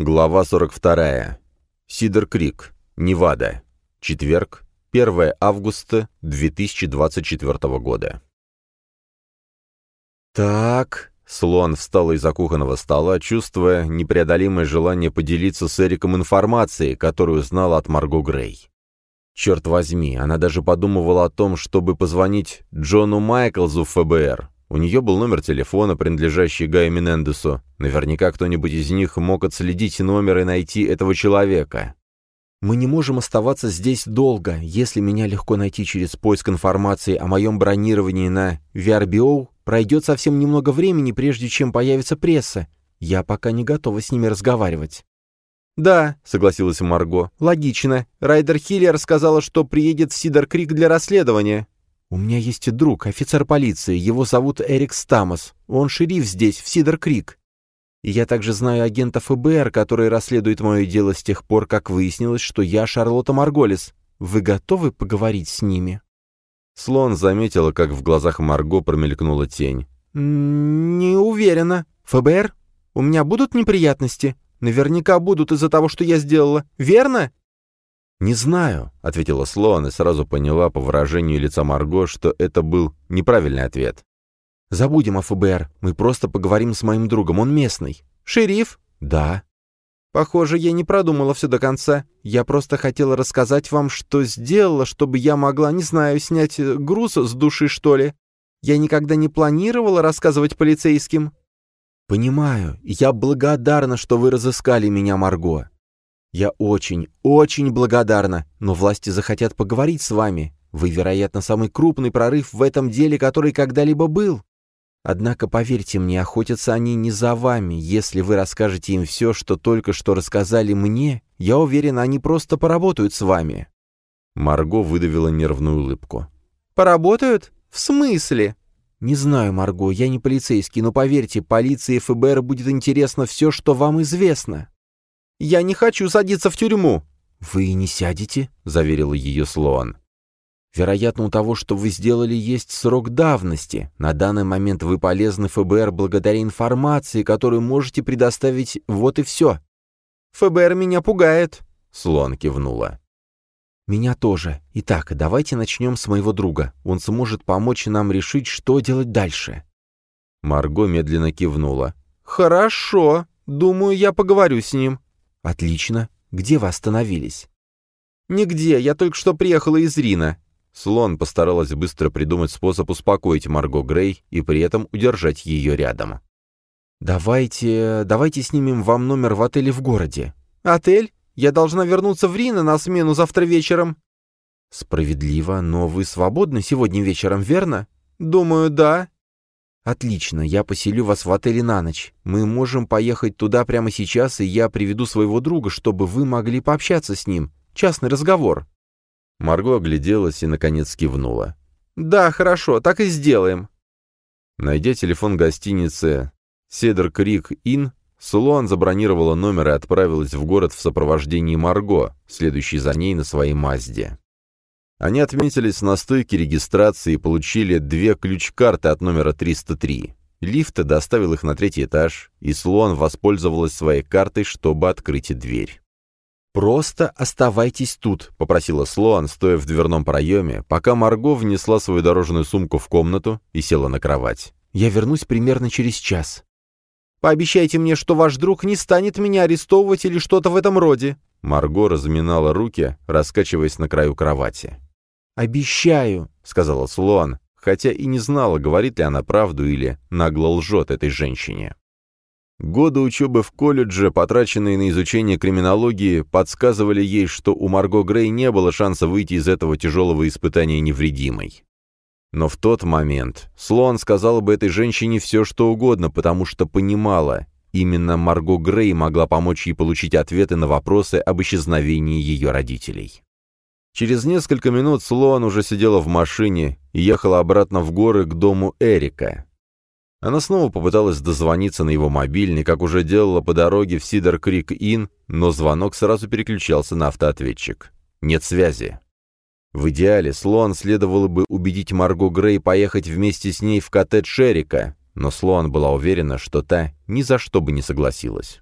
Глава 42. Сидер Крик, Невада. Четверг, 1 августа 2024 года. «Так...» — Слон встал из-за кухонного стола, чувствуя непреодолимое желание поделиться с Эриком информацией, которую знала от Марго Грей. Черт возьми, она даже подумывала о том, чтобы позвонить Джону Майклзу в ФБР. У нее был номер телефона, принадлежащий Гаю Менендесу. Наверняка кто-нибудь из них мог отследить номер и найти этого человека. «Мы не можем оставаться здесь долго. Если меня легко найти через поиск информации о моем бронировании на VRBO, пройдет совсем немного времени, прежде чем появится пресса. Я пока не готова с ними разговаривать». «Да», — согласилась Марго, — «логично. Райдер Хиллер сказала, что приедет в Сидер Крик для расследования». «У меня есть друг, офицер полиции, его зовут Эрик Стамос. Он шериф здесь, в Сидер-Крик. И я также знаю агента ФБР, который расследует мое дело с тех пор, как выяснилось, что я Шарлотта Марголис. Вы готовы поговорить с ними?» Слон заметила, как в глазах Марго промелькнула тень. «Не уверена. ФБР? У меня будут неприятности? Наверняка будут из-за того, что я сделала. Верно?» «Не знаю», — ответила Слоан и сразу поняла по выражению лица Марго, что это был неправильный ответ. «Забудем о ФБР. Мы просто поговорим с моим другом. Он местный». «Шериф?» «Да». «Похоже, я не продумала все до конца. Я просто хотела рассказать вам, что сделала, чтобы я могла, не знаю, снять э, груз с души, что ли. Я никогда не планировала рассказывать полицейским». «Понимаю. Я благодарна, что вы разыскали меня, Марго. «Я очень, очень благодарна, но власти захотят поговорить с вами. Вы, вероятно, самый крупный прорыв в этом деле, который когда-либо был. Однако, поверьте мне, охотятся они не за вами. Если вы расскажете им все, что только что рассказали мне, я уверен, они просто поработают с вами». Марго выдавила нервную улыбку. «Поработают? В смысле?» «Не знаю, Марго, я не полицейский, но поверьте, полиции и ФБР будет интересно все, что вам известно». Я не хочу садиться в тюрьму!» «Вы не сядете», — заверила ее Слоан. «Вероятно, у того, что вы сделали, есть срок давности. На данный момент вы полезны ФБР благодаря информации, которую можете предоставить, вот и все». «ФБР меня пугает», — Слоан кивнула. «Меня тоже. Итак, давайте начнем с моего друга. Он сможет помочь нам решить, что делать дальше». Марго медленно кивнула. «Хорошо. Думаю, я поговорю с ним». «Отлично. Где вы остановились?» «Нигде. Я только что приехала из Рина». Слон постаралась быстро придумать способ успокоить Марго Грей и при этом удержать ее рядом. «Давайте... давайте снимем вам номер в отеле в городе». «Отель? Я должна вернуться в Рино на смену завтра вечером». «Справедливо, но вы свободны сегодня вечером, верно?» «Думаю, да». «Отлично, я поселю вас в отеле на ночь. Мы можем поехать туда прямо сейчас, и я приведу своего друга, чтобы вы могли пообщаться с ним. Частный разговор». Марго огляделась и, наконец, кивнула. «Да, хорошо, так и сделаем». Найдя телефон гостиницы «Седр Крик Ин», Сулуан забронировала номер и отправилась в город в сопровождении Марго, следующей за ней на своей Мазде. Они отметились на стойке регистрации и получили две ключ-карты от номера 303. Лифт доставил их на третий этаж, и Слон воспользовалась своей картой, чтобы открыть дверь. «Просто оставайтесь тут», — попросила Слоан, стоя в дверном проеме, пока Марго внесла свою дорожную сумку в комнату и села на кровать. «Я вернусь примерно через час». «Пообещайте мне, что ваш друг не станет меня арестовывать или что-то в этом роде». Марго разминала руки, раскачиваясь на краю кровати. «Обещаю», — сказала Слоан, хотя и не знала, говорит ли она правду или нагло лжет этой женщине. Годы учебы в колледже, потраченные на изучение криминологии, подсказывали ей, что у Марго Грей не было шанса выйти из этого тяжелого испытания невредимой. Но в тот момент Слоан сказала бы этой женщине все, что угодно, потому что понимала, именно Марго Грей могла помочь ей получить ответы на вопросы об исчезновении ее родителей. Через несколько минут Слоан уже сидела в машине и ехала обратно в горы к дому Эрика. Она снова попыталась дозвониться на его мобильный, как уже делала по дороге в Сидер Крик Ин, но звонок сразу переключался на автоответчик. Нет связи. В идеале Слоан следовало бы убедить Марго Грей поехать вместе с ней в коттедж Эрика, но Слоан была уверена, что та ни за что бы не согласилась.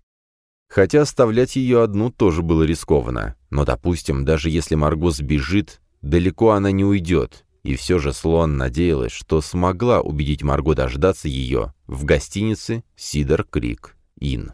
Хотя оставлять ее одну тоже было рискованно. Но, допустим, даже если Марго сбежит, далеко она не уйдет. И все же Слон надеялась, что смогла убедить Марго дождаться ее в гостинице «Сидор Крик Ин.